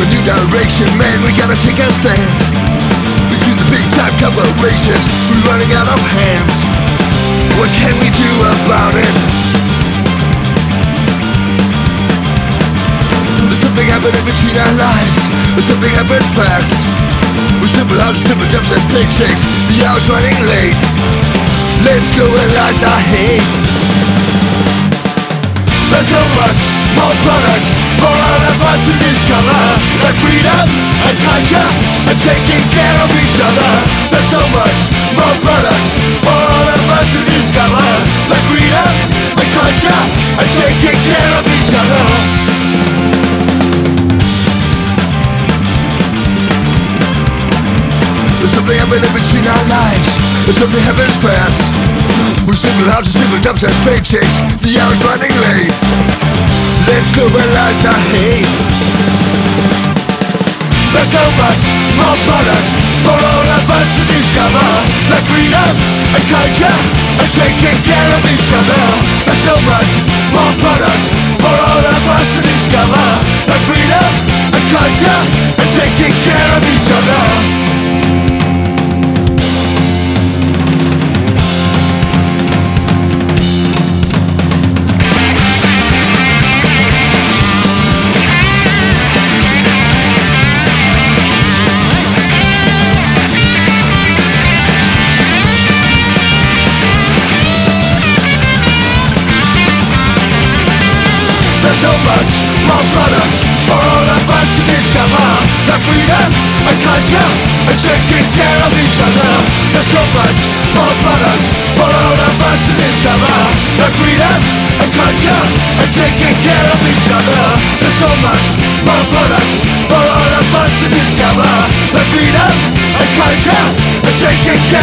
a new direction, man. We gotta take a stand. Between the big time corporations, we're running out of hands. What can we do about it? There's something happening between our lives. There's something happens fast. With simple houses, simple jumps and big shakes. The hour's running late. Let's go realize our hate. There's so much more products discover Like freedom and culture and taking care of each other. There's so much more products for all of us to discover Like freedom and culture and taking care of each other. There's something happening between our lives. There's something happens fast With simple houses, simple jobs and paychecks. The hour's running late Let's globalize our hate. There's so much more products For all of us to discover. Like freedom and culture And taking care of each other. There's so much more products For all of us to discover. Like freedom and culture And taking care of each other so much. More products for all of us to discover. The freedom and culture and taking care of each other. There's so much more products for all of us to discover. The freedom and culture and taking care of each other. There's so much more products for all of us to discover. The freedom and culture and taking care